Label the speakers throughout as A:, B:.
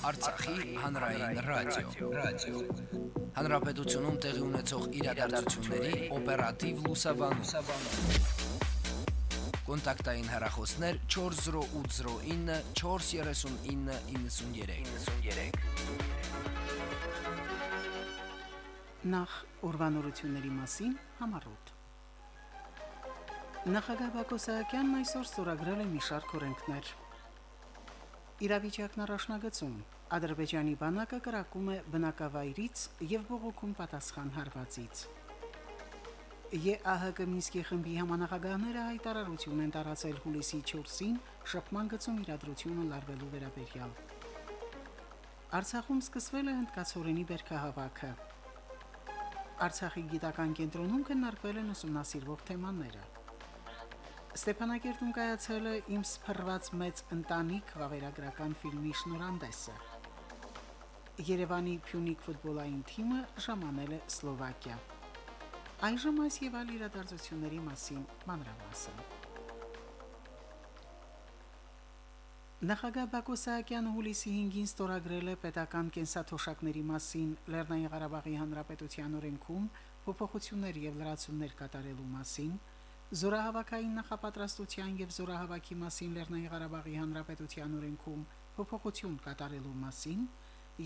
A: Արցախի հանրային ռադիո, ռադիո։ Հանրապետությունում տեղի ունեցող իրադարձությունների օպերատիվ լուսաբանում։ Կոնտակտային հեռախոսներ 40809 43993։ 93։
B: Նախ ուրվանորությունների մասին համառոտ։ Նախագահ Բակո Սահակյանն այսօր ստորագրել է մի շարք օրենքներ իրավիճակն առաջնագծում։ Ադրբեջանի բանակը կրակում է բնակավայրից եւ բողոքում պատասխան հարվածից։ ԵԱՀԿ Մինսկի խմբի համանախագահները հայտարարություն են տարածել հուլիսի 4-ին շփման գծում իրադրությունը լարվելու վերաբերյալ։ Արցախում սկսվել է հնդկացորենի βέρքահավաքը։ Արցախի գիտական կենտրոնում քննարկվել են ուսումնասիրվող թեմաները։ Ստեփանակերտում կայացել է «Իմ սփռված մեծ ընտանիք» վավերագրական ֆիլմի շնորհանդեսը։ Երևանի Փյունիկ ֆուտբոլային թիմը ժամանել է Սլովակիա։ Այժմ այս եւ այլ իրադարձությունների մասին մանրամասն։ Նախագահ Բակո Սահակյանը հուլիսի 5-ին ստորագրել է պետական կենսաթոշակների մասին Լեռնային Ղարաբաղի Հանրապետության օրենքում փոփոխություններ եւ լրացումներ կատարելու մասին, Զորահավաքային նախապատրաստության եւ զորահավաքի մասին Լեռնային Ղարաբաղի Հանրապետության օրենքում փոփոխություն կատարելու մասին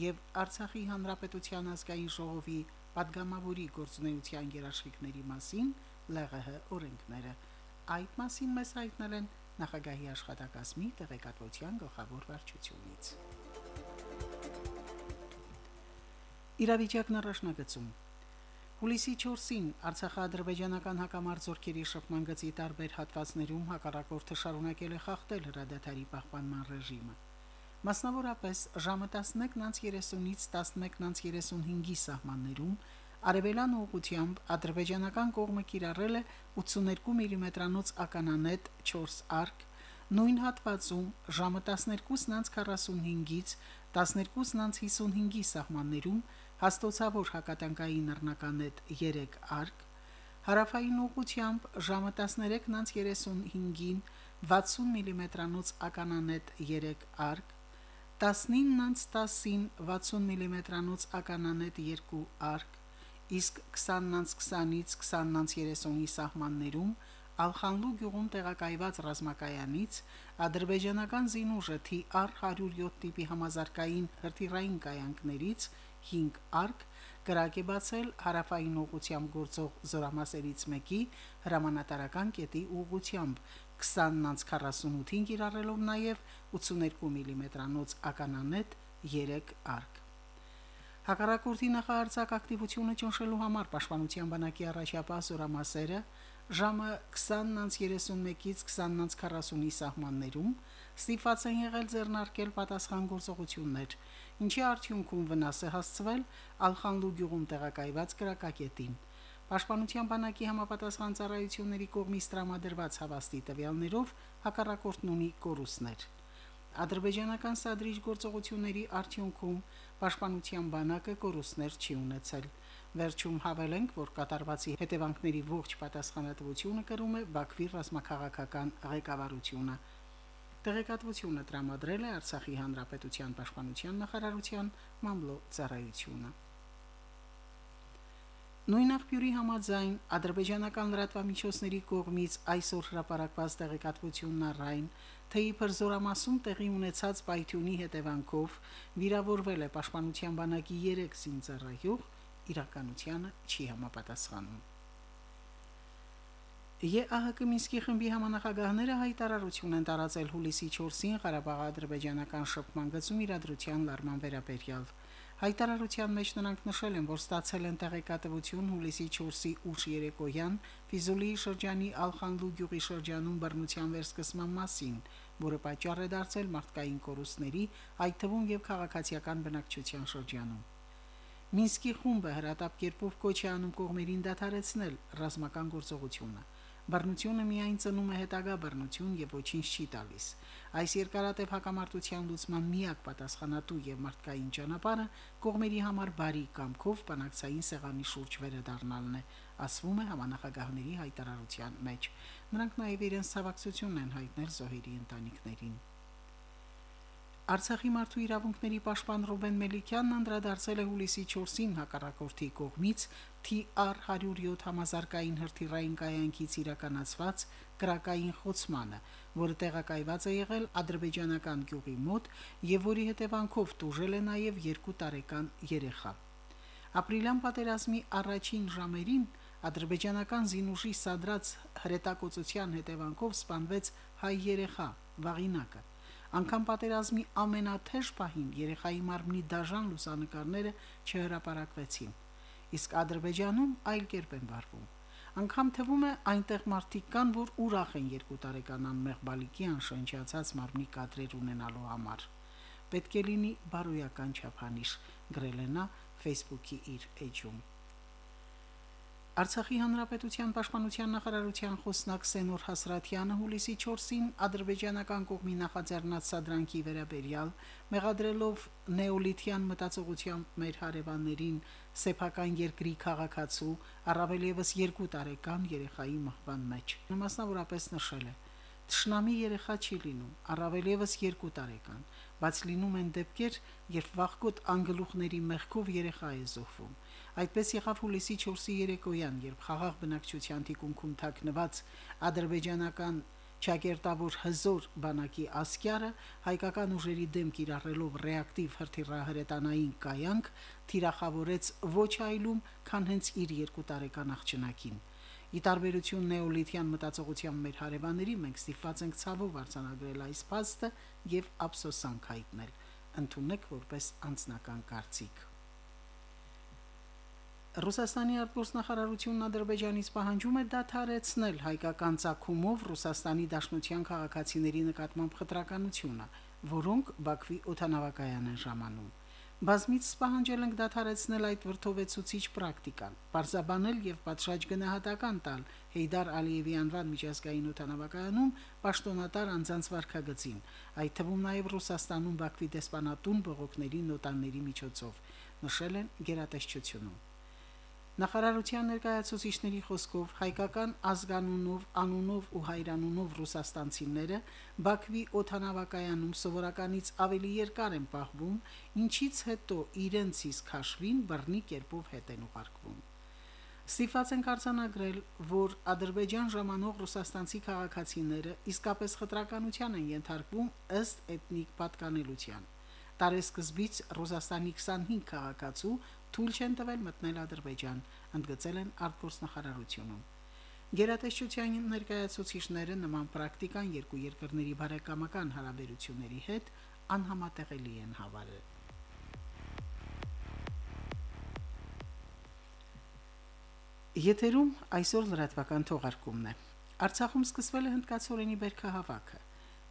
B: եւ Արցախի Հանրապետության ազգային ժողովի падգամավորի գործունեության երաշխիքների մասին ԼՂՀ օրենքները այդ մասին մեզ հայտնել են նախագահի աշխատակազմի տեղեկատվության գլխավոր վարչությունից Իրավիճակն առաջնագծում Հուլիսի 4-ին Արցախա-ադրբեջանական հակամարտությունների շփման գծի տարբեր հատվածներում հակառակորդը շարունակել է խախտել հրադադարի պահպանման ռեժիմը։ Մասնավորապես ժամը 11:30-ից 11:35-ի սահմաններում արևելան ուղությամբ ադրբեջանական կողմը կիրառել է 82 մմ-անոց ականանետ 4 արկ, նույն հատվածում ժամը 12:45-ից 12:55-ի սահմաններում հաստոցավոր հակատանկային նռնականետ 3 արկ, հարավային ուղությամբ ժամը 13:35-ին 60 մմ-անոց ականանետ 3 արկ, 19:10-ին 60 մմ-անոց ականանետ 2 արկ, իսկ 20:20-ից 20:30-ի սահմաններում Ալխանլու գյուղում տեղակայված ռազմակայանից ադրբեջանական զինուժը TR 107 տիպի համազարգային հրթիռային կայանքներից 5 արկ կրակ է բացել հարավային ուղությամբ գործող զորամասերից մեկի հրամանատարական կետի ուղությամբ 20-48-ին կիրառելով նաև 82 մմ-անոց ականանետ 3 արկ Հակառակորդի նախարարցակ ակտիվությունը ճնշելու համար Պաշտպանության բանակի առաջապահ զորամասերը ժամը 20:31-ից 20:40-ի սահմաններում ստիպված են եղել ձեռնարկել պատասխան գործողություններ, ինչի արդյունքում վնաս է հասցվել Ալխանլու գյուղում տեղակայված կրակակետին։ Պաշտպանության բանակի համապատասխան ծառայությունների կողմից տրամադրված հավաստի տվյալներով հակառակորդն ունի կորուստներ։ Ադրբեջանական սադրիչ գործողությունների արդյունքում Պաշտպանության բանակը կորուստներ չի ունեցել։ Վերջում հավելենք, որ կատարվածի հետևանքների ողջ պատասխանատվությունը կրում է Բաքվի ռազմաքաղաքական ղեկավարությունը։ Տեղեկատվությունը տրամադրել է Արցախի հանրապետության պաշտպանության նախարարության մամլո ծառայությունը։ Նույն աղբյուրի համաձայն ադրբեջանական լրատվամիջոցների կողմից այսօր հրապարակված տեղեկատվությունն առայն, թե իբր զորամասում տեղի ունեցած պայթյունի հետևանքով վիրավորվել է պաշտպանության բանակի 3 զինծառայող, իրականությանը չի համապատասխանում։ ԵԱՀԿ Մինսկի խմբի համանախագահները հայտարարություն են տարածել հուլիսի 4-ին Ղարաբաղ-ադրբեջանական շփման գծում իրադրության լարման վերաբերյալ։ Հայտարարության մեջ նրանք նշել են, որ ստացել են տեղեկատվություն հուլիսի 4-ի ուշ երեկոյան Ֆիզուլիի շրջանի Ալխանլու գյուղի շրջանում բռնության վերսկսման մասին, որը պատճառ է դարձել մարդկային կորուստների, այդ թվում եւ քաղաքացիական բնակչության շրջանում։ Մինսկի խումբը հրատապ կերպով կոչ է անում կողմերին դադարեցնել ռազմական գործողությունը։ Բռնությունը միայն ծնում է հետագա բռնություն եւ ոչինչ չի տալիս։ Այս երկարատև հակամարտության լուծման միակ պատասխանատու եւ մարդկային ճանապարհը կողմերի համար բարի կամքով բանակցային սեղանի շուրջ վերադառնալն է, ասվում է համանախագահների հայտարարության մեջ։ Նրանք նաեւ իրենց ցավակցությունն են հայտնել զոհերի ընտանիքներին։ Արցախի մարդու իրավունքների պաշտպան Ռուբեն Մելիքյանն անդրադարձել է հուլիսի 4-ին հակառակորդի կողմից TR 107 համազարգային հրթիռային կայանքից իրականացված կրակային խոցմանը, որը տեղակայված է եղել ադրբեջանական գյուղի մոտ եւ որի հետևանքով տուժել է նաեւ 2 տարեկան երեխա։ Ապրիլյան պատերազմի առաջին ժամերին ադրբեջանական զինուժի սադրած հրետակոծության հետևանքով սպանվեց հայ երեխա Վաղինակը Անկամ պատերազմի ամենաթեժ պահին երեխայի մարմնի դաժան լուսանկարները չհրապարակվեցին։ Իսկ Ադրբեջանում այլ կերպ են վարվում։ Անկամ թվում է այնտեղ մարդիկ կան, որ ուրախ են երկու տարեկան անմեղ բալիկի անշնչացած մարմնի կադրեր ունենալու համար։ Պետք է լինի բարոյական չափանիշ, գրել է նա Facebook-ի իր էջում։ Արցախի հանրապետության պաշտպանության նախարարության խոսնակ Սենոր Հասրատյանը հուլիսի 4-ին ադրբեջանական կողմի նախաձեռնած սադրանքի վերաբերյալ մեղադրելով նեոլիթյան մտածողությամբ մեր հարևաններին սեփական երկրի քաղաքացու առավել եւս 2 տարեկան երեխայի մահվան մեջ մասնավորապես նշել է. Տշնամի երեխա չի լինում, առավել եւս 2 տարեկան, բայց լինում են դեպքեր, երբ վախկոտ անգլուխների մեղքով երեխա է զոհվում։ Այդպես եղավ հուլիսի 4-ի երեկոյան, երբ խաղաղ բնակչության թիկունքում թաքնված ադրբեջանական Չակերտավոր հզոր բանակի ասկյարը հայկական ուժերի դեմ կիրառելով ռեակտիվ հրթիռահրետանային կայանք թիրախավորեց ոչ այլում, քան հենց իր երկու տարեկան աղջնակին։ Ի տարբերություն նեոլիթյան մտածողության մեր հարևանների մենք ստիպված ենք ցավով արձանագրել այս փաստը եւ ափսոսանք հայտնել։ Ընթունեք որպես անձնական կարծիք։ Ռուսաստանի արտգործնախարարությունն Ադրբեջանից պահանջում է դադարեցնել հայկական ցակումով Ռուսաստանի Դաշնության քաղաքացիների նկատմամբ խտրականությունը, որոնք Բաքվի օթանավակայան են ժամանում։ Բազմից պահանջել ենք դադարեցնել այդ վրթովեցուցիչ պրակտիկան, բարձաբանել եւ պատշաճ գնահատական տալ Հեյդար Ալիևի անվան միջազգային օթանավակայանում պաշտոնատար անձանց վարկագծին, այդ թվում նաեւ Ռուսաստանում Բաքվի դեսպանատուն բողոքների նոտաների միջոցով, նշել են գերատեսչությունում։ Նախարարության ներկայացուցիչների խոսքով հայկական ազգանունով, անունով ու հայրանունով ռուսաստանցիները Բաքվի օթանավակայանում սովորականից ավելի երկար են պահվում, ինչից հետո իրենց իսկ հաշվին բռնի կերպով հետ են ուղարկվում։ Ստիփաց են արձանագրել, որ Ադրբեջան ժամանող ռուսաստանցի քաղաքացիները իսկապես խտրականության են ենթարկվում ըստ էթնիկ պատկանելության։ Տարեսկզբից Ռուսաստանի 25 քաղաքացու թույլ չեն տվել մտնել Ադրբեջան, ընդգծել են արտգործնախարարությունում։ Գերատեսչության ներկայացուցիչները նման պրակտիկան երկու երկրների բարեկամական հարաբերությունների հետ անհամատեղելի են հավարել։ Եթերում այսօր լրատվական թողարկումն է։ Արցախում սկսվել է հնդկացորենի բերքահավաքը։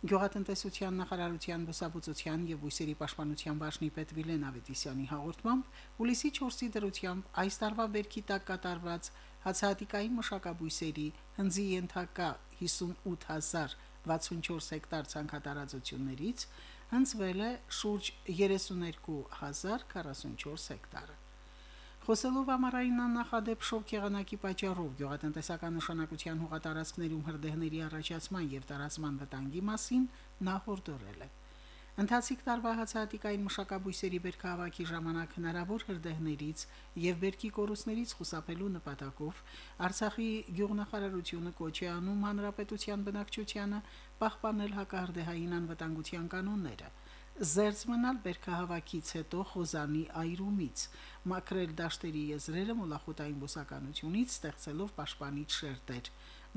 B: Գյուղատնտեսության նախարարության բուսաբուծության եւ բույսերի պաշտպանության բաժնի պետ Վիլեն Ավետիսյանի հաղորդմամբ հուլիսի 4-ի դրությամբ այս տարվա բերքի տակ կատարված հացահատիկային մշակաբույսերի հնձի ենթակա 58064 հեկտար ցանքատարածություններից հնձվել է շուրջ 32044 հեկտար։ Խոսելով ամառային աննախադեպ շոկ եղանակի պատճառով գյուղատնտեսական նշանակության հողատարածքներում հրդեհների առաջացման եւ տարածման վտանգի մասին նա հորդորել է։ Ընթացիկ տարվա հացահատիկային մշակաբույսերի բերքահավաքի ժամանակ հնարավոր հրդեհներից եւ բերքի կորուստներից խուսափելու նպատակով Արցախի գյուղնախարարությունը կոչ է անում հանրապետության բնակչությանը պահպանել հակահրդեհային անվտանգության կանոնները զերծ մնալ բերքահավաքից հետո խոզանի այրումից, մակրել դաշտերի եզրերը մոլախոտային բուսականությունից, ստեղծելով պաշտպանիչ շերտեր։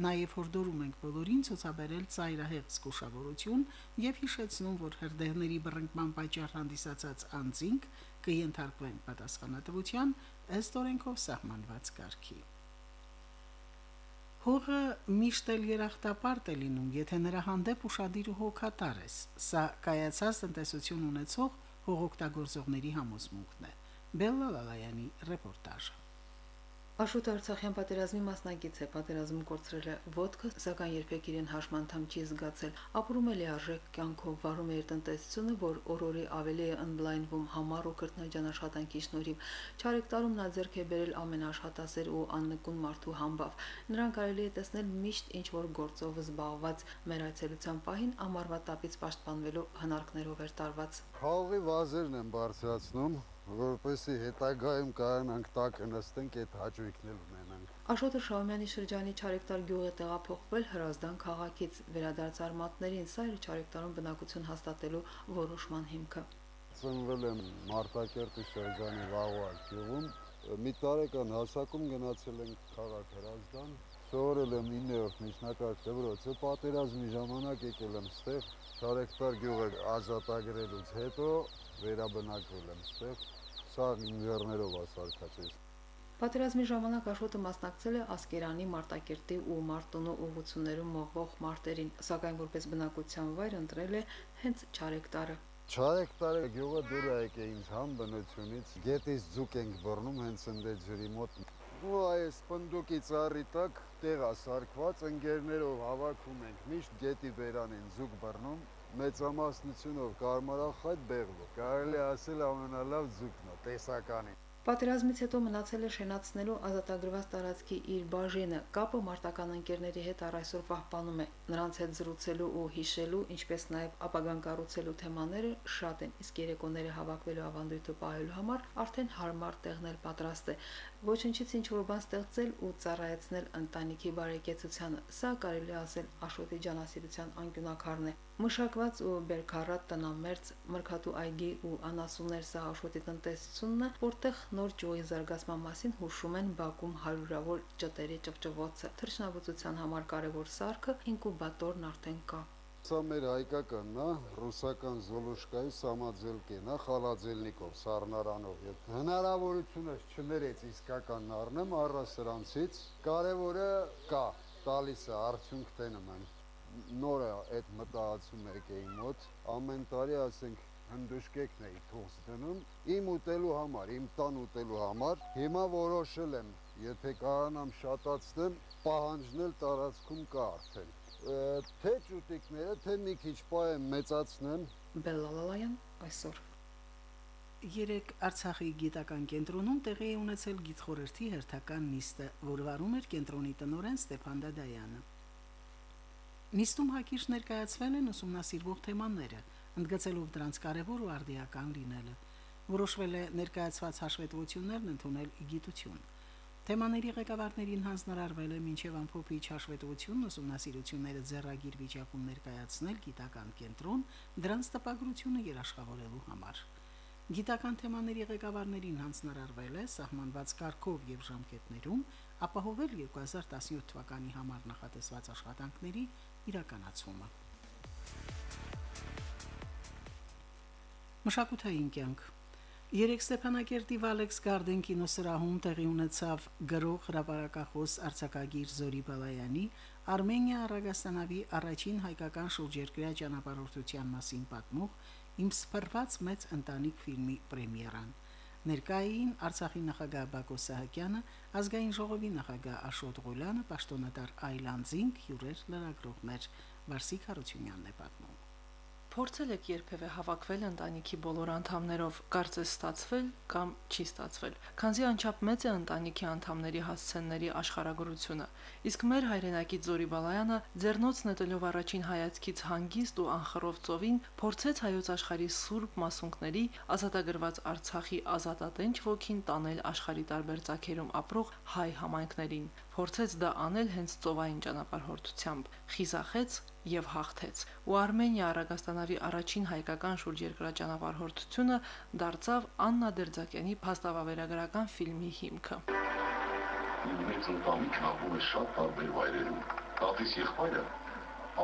B: Նաև հորդորում ենք բոլորին ցուցաբերել ծայրահեղ զգուշավորություն եւ հիշեցնում, որ հրդեհների բռնկման պատճառ հանդիսացած անձինք կընթարկվեն պատասխանատվության ըստ օրենքով սահմանված կարգի։ Հողը միշտ էլ երախտապարտ է լինում, եթե նրա հանդեպ ուրախadir ու հոգատար ես։ Սա կայացած տնտեսություն ունեցող հողօգտագործողների համոզմունքն է։ Բելլալալայանի ռեպորտաժը։
C: Աշոտ Արցախյան պատերազմի մասնակից է, պատերազմում կորցրել է ոդկը, սակայն երբեք իրեն հաշմանդամ չի զգացել։ Ապրում է լիարժեք կյանքով, վարում է իր տնտեսությունը, որ օրորի ավելի է ընդլայնվում համառ ու կրտնաջան աշխատանքի շնորհիվ։ Չարեկ տարում նա ձեռք է բերել ամենաշխատասեր ու աննկուն մարդու համբավ։ Նրան կարելի է տեսնել միշտ ինչ որ գործով զբաղված։ Մեր այցելության պահին ամառվա տապից պաշտպանվելու հնարքներով էր տարված։
D: Խաղի վազերն են բարձրացնում, որպեսի հետագայում կարողանանք տակը նստենք այդ հաճույքն ունենանք։
C: Աշոտը Շահումյանի շրջանի Չարեկտար գյուղը տեղափոխվել Հրազդան քաղաքից վերադարձ արմատներին, սա իր Չարեկտարում բնակություն հաստատելու որոշման հիմքը։
D: Ծնվել եմ Մարտակերտի շրջանի Վաղուակ գյուղում, մի տարեկան հասակում գնացել ենք քաղաք Հրազդան, սովորել եմ 9-րդ միջնակարգ դպրոցը, պատերազմի ժամանակ եկել եմ ստեղ, Չարեկտար գյուղը ազատագրելուց հետո վերաբնակվել եմ ստեղ սա ինժեներով ասարկացես։
C: Պատերազմի ժամանակ Աշոտը մասնակցել է Ասկերանի, Մարտակերտի ու Մարտոնո ուղություններում մողվող մարտերին, սակայն որպես բնակության վայր ընտրել է հենց Չարեկտարը։
D: Չարեկտարը գյուղը դուր է եկե ինձ համ բնությունից, գետից ձուկ ենք բռնում հենց ընդե ջրի մոտ։ Ու այս պնդուկի ծառի տակ տեղա սարկված ընկերներով հավաքում ենք, միշտ գետի բերանին ձուկ բռնում, մեծամասնությունով կարմարախայտ բեղլո։ Կարելի ասել ամենալավ ձուկն է, տեսականին։
C: Պատերազմից հետո մնացել է շենացնելու ազատագրված տարածքի իր բաժինը։ Կապը մարտական ընկերների հետ առ այսօր պահպանում է։ Նրանց հետ զրուցելու ու հիշելու, ինչպես նաև ապագան կառուցելու թեմաները շատ են, իսկ երեկոները հավաքվելու ավանդույթը պահելու համար արդեն հարմար տեղն էլ պատրաստ է։ Ոչնչից ինչ որ բան ստեղծել ու ծառայեցնել ընտանիքի բարեկեցությանը։ Սա կարելի ասել Աշոտի ջանասիրության անկյունակարն է։ Մշակված ու բերքարատ տնամերձ մրգատու այգի ու անասուններ սա Աշոտի տնտեսությունն է, որտեղ նոր ճյուղի զարգացման մասին հուշում են Բաքում հարյուրավոր ճտերի ճղճվոցը։ Թռչնաբուծության համար կարևոր սարքը ինկուբատորն արդեն կա։
D: Սա մեր հայկականն է, ռուսական Զոլոշկայի սամաձելկեն է, խալաձելնիկով, սառնարանով։ Եվ հնարավորությունը չներեց իսկական առնեմ առա սրանցից, կարևորը կա, տալիս է արդյունք տենում եմ։ Նորը այդ մտածում եկեի մոտ, ամեն տարի ասենք հնդուշկեքն էի թողս դնում իմ ուտելու համար, իմ տան ուտելու համար։ Հիմա որոշել եմ, եթե կարողանամ շատացնեմ, պահանջն էլ տարածքում կա արդեն։ Թե ճուտիկները, թե մի քիչ պայեմ մեծացնեմ։
C: Բելլալալայան այսօր
B: Երեք Արցախի գիտական կենտրոնում տեղի է ունեցել գիտխորհրդի հերթական նիստը, որ վարում էր կենտրոնի տնօրեն Ստեփան Դադայանը։ Նիստում հակիրճ ներկայացվել են ուսումնասիրվող թեմաները, ընդգծելով դրանց կարևոր ու արդիական լինելը։ Որոշվել է ներկայացված հաշվետվություններն ընդունել գիտություն։ Թեմաների ղեկավարներին հանձնարարվել է մինչև ամփոփիչ հաշվետվությունն ուսումնասիրությունները ձեռագիր վիճակում ներկայացնել գիտական կենտրոն դրանց տպագրությունը երաշխավորելու համար։ Գիտական թեմաների ղեկավարներին հանձնարարվել է սահմանված կարգով եւ ժամկետներում ապահովել 2017 թվականի համար նախատեսված աշխատանքների իրականացումը։ Մշակութային կյանք Երեք Ստեփանակերտի Վալեքս Գարդեն կինոսրահում տեղի ունեցավ գրող հրապարակախոս Արցակագիր Զորի Բալայանի Արմենիա Արագաստանավի առաջին հայկական շուրջերկրյա ճանապարհորդության մասին պատմող Իմ սփռված մեծ ընտանիք ֆիլմի պրեմիերան։ Ներկային Արցախի նախագահ Բակո Սահակյանը, ազգային ժողովի նախագահ Աշոտ Ղուլյանը, պաշտոնատար Այլանդզինգ, հյուրեր լրագրողներ Վարսիկ Հարությունյանն է պատմում։
E: Փորձել եք երբևէ հավաքվել ընտանիքի բոլոր անդամներով, կարծես ստացվել կամ չի ստացվել։ Քանզի անչափ մեծ է ընտանիքի անդամների հասցենների աշխարհագրությունը, իսկ մեր հայրենակի Զորի Բալայանը ձեռնոց նետելով առաջին հայացքից հանգիստ ու անխռով ծովին փորձեց հայոց աշխարհի սուրբ մասունքների ազատագրված Արցախի ազատատենչ ոգին տանել աշխարհի տարբեր ցակերում ապրող հայ համայնքներին փորձեց դա անել հենց ծովային ճանապարհորդությամբ, խիզախեց եւ հաղթեց։ Ու Արմենիա Արագաստանավի առաջին հայկական շուրջերկրյա ճանապարհորդությունը դարձավ Աննա Դերձակյանի փաստավավերագրական ֆիլմի հիմքը։
F: Մեծ ընտանիքն ապրում է շատ տարբեր վայրերում։ Տատիս եղբայրը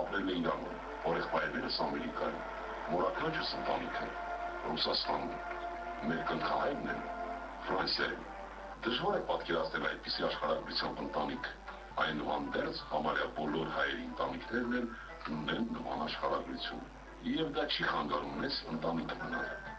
F: ապրել է Իրանում, օրեղբայրներս Ամերիկայում, մորաքանչյուս ընտանիքը Ռուսաստանում, մեր կնքահայրն են Ֆրանսիայում Դժվար է պատկերացնել այդպիսի աշխարհագրությամբ ընտանիք։ Այնուհանդերձ համարյա բոլոր հայերի ընտանիքներն են ունեն նման աշխարհագրություն։ Եվ դա չի խանգարում մեզ ընտանիք մնալ։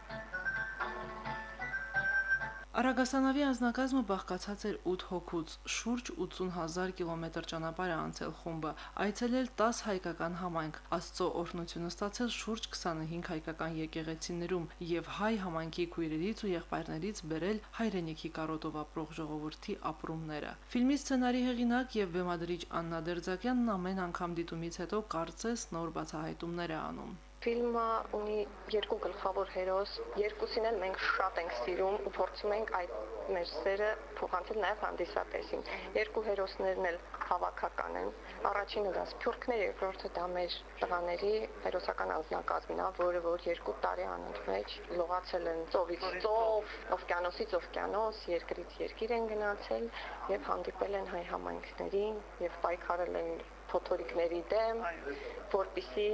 E: Արագասանավի անձնակազմը բաղկացած էր 8 հոգուց, շուրջ 80000 կիլոմետր ճանապարհ է անցել խումբը, այցելել 10 հայկական համայնք, Աստծո օրհնությունը ստացել շուրջ 25 հայկական եկեղեցիներում եւ հայ համայնքի քույրերից ու եղբայրներից բերել հայրենիքի կարոտով ապրող ժողովրդի ապրումները։ Ֆիլմի սցենարի հեղինակ եւ բեմադրիչ Աննա Դերձակյանն ամեն անգամ դիտումից հետո կարծես նոր բացահայտումներ է անում։
G: Ֆիլմը ունի երկու գլխավոր հերոս, երկուսին էլ մենք շատ ենք սիրում ու փորձում ենք այդ մեր սերը փոխանցել նաև հանդիսատեսին։ Երկու հերոսներն էլ հավաքական են։ Առաջինը դա Սփյուռքն է, երկրորդը դա մեր տղաների հերոսական անձնակազմն է, որը որ երկու տարի անընդմեջ լողացել են ծովից ծով, օվկիանոսից օվկիանոս, երկրից երկիր են գնացել եւ հանդիպել են հայ համայնքներին եւ պայքարել են փոթորիկների դեմ, որպիսի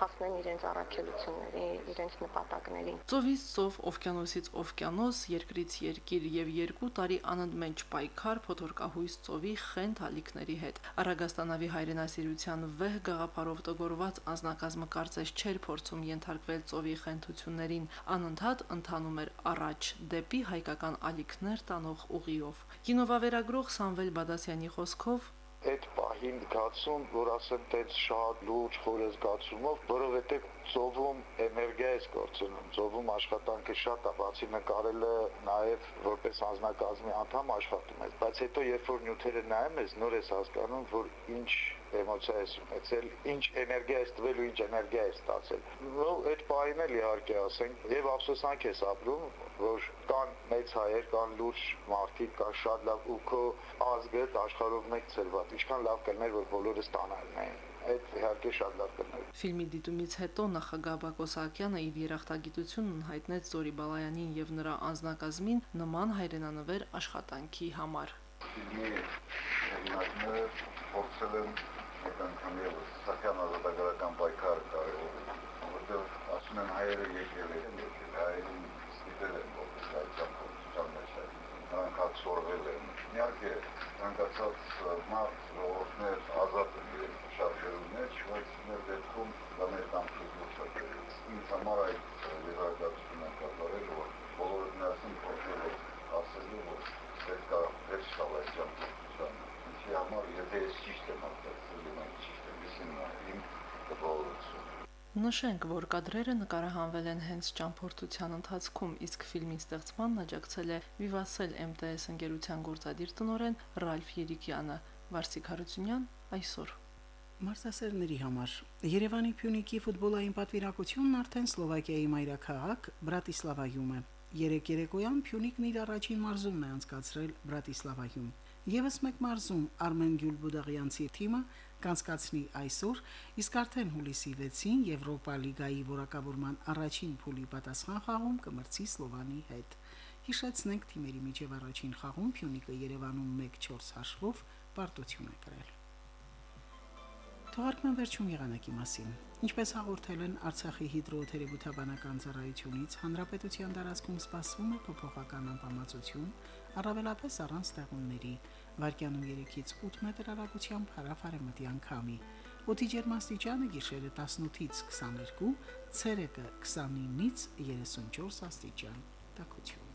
G: հասնեն իրենց առաքելությունների, իրենց նպատակներին։
E: Ծովից ծով, օվկիանոսից օվկիանոս, երկրից երկիր եւ երկու տարի անընդմեջ պայքար փոթորկահույս ծովի խենթ ալիքների հետ։ Արագաստանավի հայրենասիրության վեհ գաղափարով տգորված անznակազմը կարծես չէր փորձում ենթարկվել ծովի խենթություններին, անընդհատ ընթանում էր առաջ դեպի հայկական ալիքներ տանող ուղիով։ Կինովավերագրող Սամվել Բադասյանի խոսքով
H: այդ պահին զգացում, որ ասեմ տենց շատ լուրջ խորը զգացումով, որովհետև ծովում էներգիա է գործում, ծովում աշխատանքը շատ է, բացի նկարելը նաև որպես անձնակազմի անդամ աշխատում ես, բայց հետո երբ որ նյութերը նայում ես, նոր ես հասկանում, որ ինչ էմոցիա ես ունեցել, ինչ էներգիա ես տվել ու ինչ էներգիա ես ստացել։ Ու այդ պահին էլ իհարկե ասենք, եւ ափսոսանք ես ապրում, որ կան մեծ հայեր, կան լուրջ մարդիկ, կան շատ լավ ու քո ազգը աշխարհով մեկ ծրված։ Ինչքան լավ կլներ, որ բոլորը ստանալն են այդ իհարկե շատ լավ կներ։
E: Ֆիլմի դիտումից հետո նախագահ Բակոս Սահակյանը իր երախտագիտությունն հայտնեց Զորի Բալայանին եւ նրա անձնակազմին նման հայրենանվեր աշխատանքի համար։
H: Ֆիլմի հեղինակները փորձել են մեկ անգամ եւս Սահյան of uh, Mount
E: Նշենք, որ կադրերը նկարահանվել են հենց ճամփորդության ընթացքում, իսկ ֆիլմի ստեղծմանն աջակցել է Vivassel MTS ընկերության գործադիր տնօրեն Ռալֆ Երիկյանը, Վարսիկ Հարությունյան այսօր։
B: Մարզասերների համար. Երևանի Փյունիկի ֆուտբոլային պատվիրակությունն արդեն Սլովակիայի մայրաքաղաք Բրատիսլավայում է։ Երեք երեկոյան Փյունիկն իր առաջին մարզումն է անցկացրել Բրատիսլավայում։ Եվս մեկ մարզում Արմեն Գյուլբուդաղյանցի թիմը կանցկացնի այսօր, իսկ արդեն հուլիսի 6-ին Եվրոպա լիգայի որակավորման առաջին փուլի պատասխան խաղում կմրցի Սլովանի հետ։ Հիշեցնենք թիմերի միջև առաջին խաղում Փյունիկը Երևանում 1-4 հաշվով պարտություն է կրել։ Թողարկման վերջում եղանակի մասին։ Ինչպես հաղորդել են Արցախի հիդրոթերապևտաբանական ծառայությունից, հանրապետության տարածքում սպասվում է փոփոխական անբավարարություն, առավելապես առանց ստեղումների, վարկյանում 3-ից 8 մետր հեռագությամբ հարավարեմտյան քամի։ Օդի ջերմաստիճանը գիշերը 18-ից 22, ցերեկը 29-ից 34 աստիճան։ Տակություն։